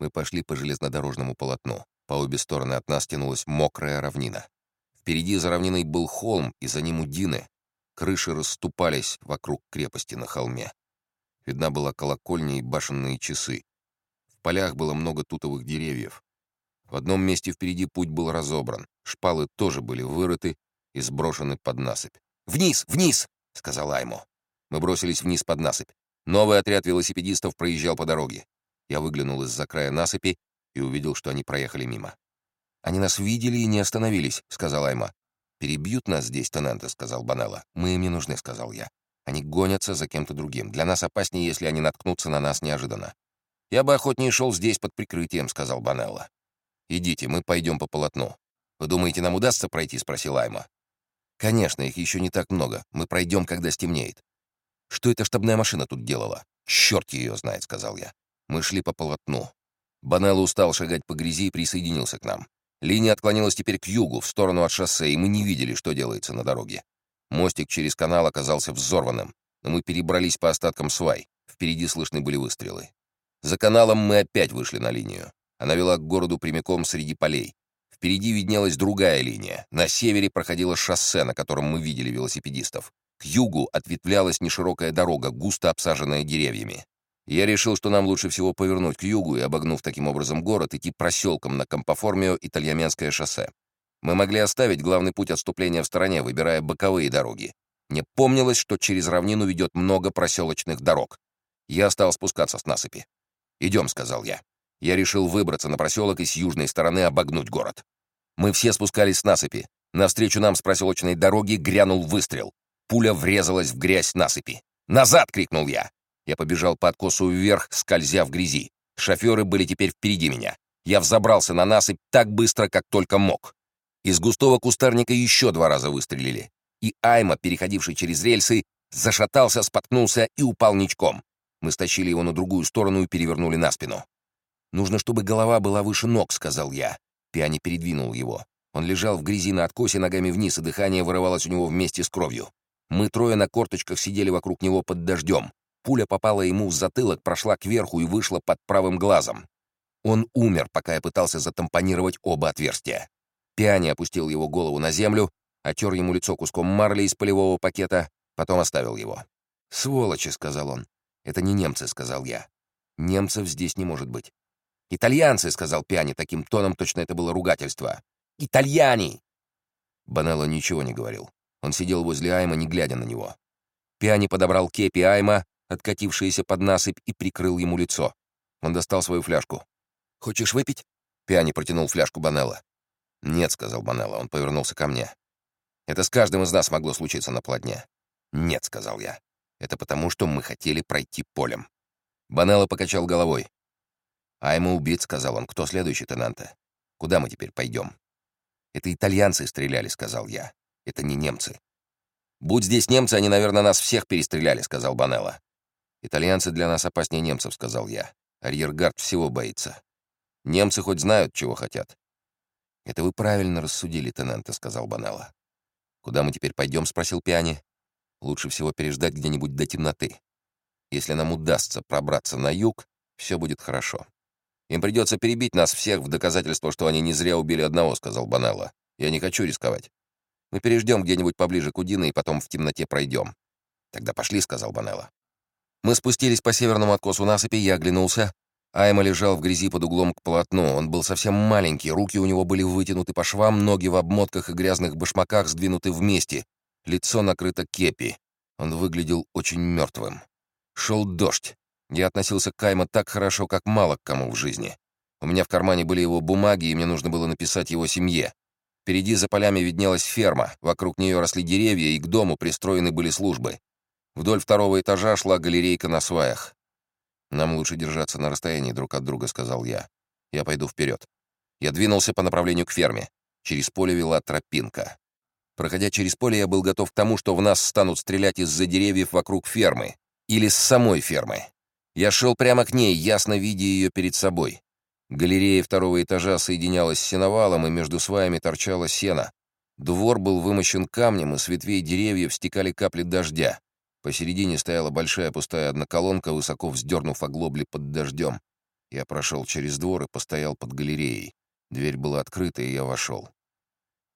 Мы пошли по железнодорожному полотну. По обе стороны от нас тянулась мокрая равнина. Впереди за равниной был холм, и за ним удины. Крыши расступались вокруг крепости на холме. Видна была колокольня и башенные часы. В полях было много тутовых деревьев. В одном месте впереди путь был разобран. Шпалы тоже были вырыты и сброшены под насыпь. «Вниз! Вниз!» — сказал Аймо. Мы бросились вниз под насыпь. Новый отряд велосипедистов проезжал по дороге. Я выглянул из-за края насыпи и увидел, что они проехали мимо. «Они нас видели и не остановились», — сказал Айма. «Перебьют нас здесь, тенанты», — сказал Банелла. «Мы им не нужны», — сказал я. «Они гонятся за кем-то другим. Для нас опаснее, если они наткнутся на нас неожиданно». «Я бы охотнее шел здесь под прикрытием», — сказал Банелла. «Идите, мы пойдем по полотну». «Вы думаете, нам удастся пройти?» — спросил Айма. «Конечно, их еще не так много. Мы пройдем, когда стемнеет». «Что эта штабная машина тут делала?» «Черт ее знает», — сказал я. Мы шли по полотну. Банелло устал шагать по грязи и присоединился к нам. Линия отклонилась теперь к югу, в сторону от шоссе, и мы не видели, что делается на дороге. Мостик через канал оказался взорванным, но мы перебрались по остаткам свай. Впереди слышны были выстрелы. За каналом мы опять вышли на линию. Она вела к городу прямиком среди полей. Впереди виднелась другая линия. На севере проходило шоссе, на котором мы видели велосипедистов. К югу ответвлялась неширокая дорога, густо обсаженная деревьями. Я решил, что нам лучше всего повернуть к югу и, обогнув таким образом город, идти проселком на Компоформио и шоссе. Мы могли оставить главный путь отступления в стороне, выбирая боковые дороги. Мне помнилось, что через равнину ведет много проселочных дорог. Я стал спускаться с насыпи. «Идем», — сказал я. Я решил выбраться на проселок и с южной стороны обогнуть город. Мы все спускались с насыпи. Навстречу нам с проселочной дороги грянул выстрел. Пуля врезалась в грязь насыпи. «Назад!» — крикнул я. Я побежал по откосу вверх, скользя в грязи. Шоферы были теперь впереди меня. Я взобрался на насыпь так быстро, как только мог. Из густого кустарника еще два раза выстрелили. И Айма, переходивший через рельсы, зашатался, споткнулся и упал ничком. Мы стащили его на другую сторону и перевернули на спину. «Нужно, чтобы голова была выше ног», — сказал я. Пиани передвинул его. Он лежал в грязи на откосе ногами вниз, и дыхание вырывалось у него вместе с кровью. Мы трое на корточках сидели вокруг него под дождем. Пуля попала ему в затылок, прошла кверху и вышла под правым глазом. Он умер, пока я пытался затампонировать оба отверстия. Пиани опустил его голову на землю, отер ему лицо куском марли из полевого пакета, потом оставил его. «Сволочи», — сказал он. «Это не немцы», — сказал я. «Немцев здесь не может быть». «Итальянцы», — сказал Пиани таким тоном, точно это было ругательство. «Итальяне!» Банелло ничего не говорил. Он сидел возле Айма, не глядя на него. Пиани подобрал кепи Айма, откатившиеся под насыпь, и прикрыл ему лицо. Он достал свою фляжку. «Хочешь выпить?» Пиани протянул фляжку Банелло. «Нет», — сказал Банелло, он повернулся ко мне. «Это с каждым из нас могло случиться на плотне». «Нет», — сказал я. «Это потому, что мы хотели пройти полем». Банелло покачал головой. «Айма убит», — сказал он. «Кто следующий, тенанте? Куда мы теперь пойдем?» «Это итальянцы стреляли», — сказал я. «Это не немцы». «Будь здесь немцы, они, наверное, нас всех перестреляли», — сказал Банелло. «Итальянцы для нас опаснее немцев», — сказал я. «Арьергард всего боится. Немцы хоть знают, чего хотят». «Это вы правильно рассудили, тенанте», — сказал Банелло. «Куда мы теперь пойдем?» — спросил Пиани. «Лучше всего переждать где-нибудь до темноты. Если нам удастся пробраться на юг, все будет хорошо». «Им придется перебить нас всех в доказательство, что они не зря убили одного», — сказал Банелло. «Я не хочу рисковать. Мы переждем где-нибудь поближе к Удине и потом в темноте пройдем». «Тогда пошли», — сказал Банелло. Мы спустились по северному откосу насыпи, я оглянулся. Айма лежал в грязи под углом к полотну. Он был совсем маленький, руки у него были вытянуты по швам, ноги в обмотках и грязных башмаках сдвинуты вместе. Лицо накрыто кепи. Он выглядел очень мертвым. Шел дождь. Я относился к Айма так хорошо, как мало к кому в жизни. У меня в кармане были его бумаги, и мне нужно было написать его семье. Впереди за полями виднелась ферма, вокруг нее росли деревья, и к дому пристроены были службы. Вдоль второго этажа шла галерейка на сваях. «Нам лучше держаться на расстоянии друг от друга», — сказал я. «Я пойду вперед». Я двинулся по направлению к ферме. Через поле вела тропинка. Проходя через поле, я был готов к тому, что в нас станут стрелять из-за деревьев вокруг фермы. Или с самой фермы. Я шел прямо к ней, ясно видя ее перед собой. Галерея второго этажа соединялась с сеновалом, и между сваями торчало сено. Двор был вымощен камнем, и с ветвей деревьев стекали капли дождя. Посередине стояла большая пустая одноколонка, высоко вздернув оглобли под дождем. Я прошел через двор и постоял под галереей. Дверь была открыта, и я вошел.